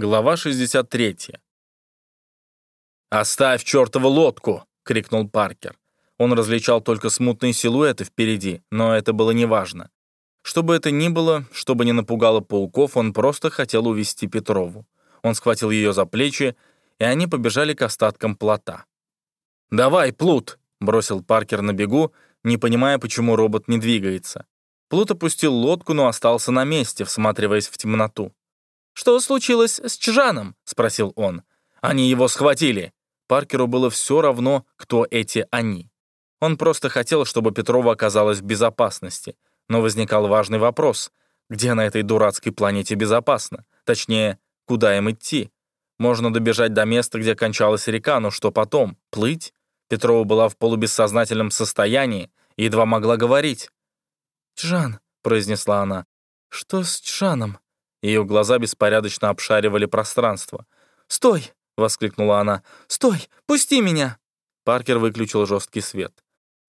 Глава 63. «Оставь чертову лодку!» — крикнул Паркер. Он различал только смутные силуэты впереди, но это было неважно. Что бы это ни было, чтобы не напугало пауков, он просто хотел увести Петрову. Он схватил ее за плечи, и они побежали к остаткам плота. «Давай, Плут!» — бросил Паркер на бегу, не понимая, почему робот не двигается. Плут опустил лодку, но остался на месте, всматриваясь в темноту. «Что случилось с Чжаном?» — спросил он. «Они его схватили». Паркеру было все равно, кто эти «они». Он просто хотел, чтобы Петрова оказалась в безопасности. Но возникал важный вопрос. Где на этой дурацкой планете безопасно? Точнее, куда им идти? Можно добежать до места, где кончалась река, но что потом? Плыть? Петрова была в полубессознательном состоянии едва могла говорить. «Чжан», — произнесла она, — «что с Чжаном?» Ее глаза беспорядочно обшаривали пространство. «Стой!» — воскликнула она. «Стой! Пусти меня!» Паркер выключил жесткий свет.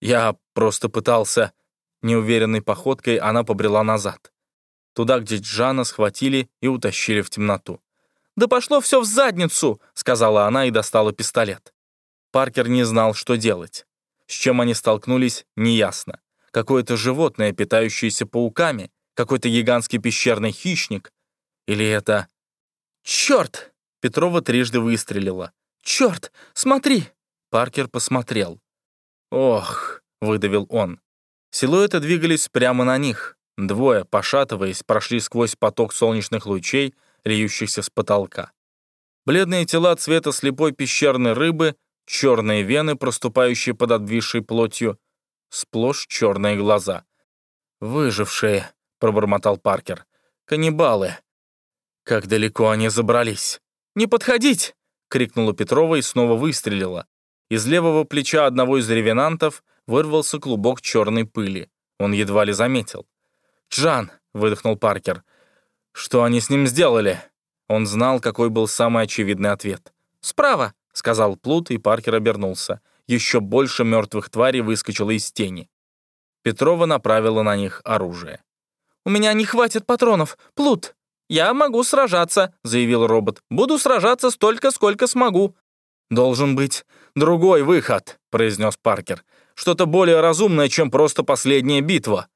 «Я просто пытался...» Неуверенной походкой она побрела назад. Туда, где Джана схватили и утащили в темноту. «Да пошло все в задницу!» — сказала она и достала пистолет. Паркер не знал, что делать. С чем они столкнулись, неясно. Какое-то животное, питающееся пауками, какой-то гигантский пещерный хищник, или это... «Черт!» — Петрова трижды выстрелила. «Черт! Смотри!» Паркер посмотрел. «Ох!» — выдавил он. Силуэты двигались прямо на них. Двое, пошатываясь, прошли сквозь поток солнечных лучей, льющихся с потолка. Бледные тела цвета слепой пещерной рыбы, черные вены, проступающие под обвисшей плотью, сплошь черные глаза. «Выжившие», — пробормотал Паркер. «Каннибалы. Как далеко они забрались? «Не подходить!» — крикнула Петрова и снова выстрелила. Из левого плеча одного из ревенантов вырвался клубок черной пыли. Он едва ли заметил. «Джан!» — выдохнул Паркер. «Что они с ним сделали?» Он знал, какой был самый очевидный ответ. «Справа!» — сказал Плут, и Паркер обернулся. Еще больше мертвых тварей выскочило из тени. Петрова направила на них оружие. «У меня не хватит патронов! Плут!» «Я могу сражаться», — заявил робот. «Буду сражаться столько, сколько смогу». «Должен быть другой выход», — произнес Паркер. «Что-то более разумное, чем просто последняя битва».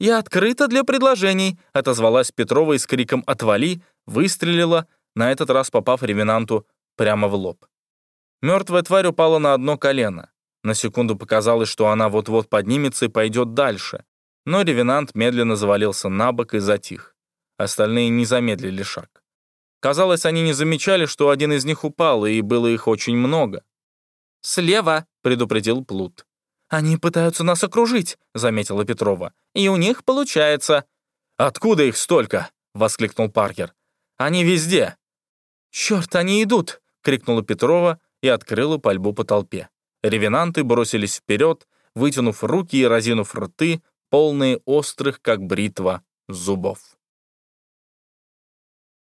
«Я открыта для предложений», — отозвалась Петрова и с криком «Отвали!» выстрелила, на этот раз попав ревенанту прямо в лоб. Мертвая тварь упала на одно колено. На секунду показалось, что она вот-вот поднимется и пойдет дальше. Но ревенант медленно завалился на бок и затих. Остальные не замедлили шаг. Казалось, они не замечали, что один из них упал, и было их очень много. «Слева!» — предупредил Плут. «Они пытаются нас окружить», — заметила Петрова. «И у них получается». «Откуда их столько?» — воскликнул Паркер. «Они везде». «Черт, они идут!» — крикнула Петрова и открыла пальбу по толпе. Ревенанты бросились вперед, вытянув руки и разинув рты, полные острых, как бритва, зубов.